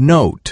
Note.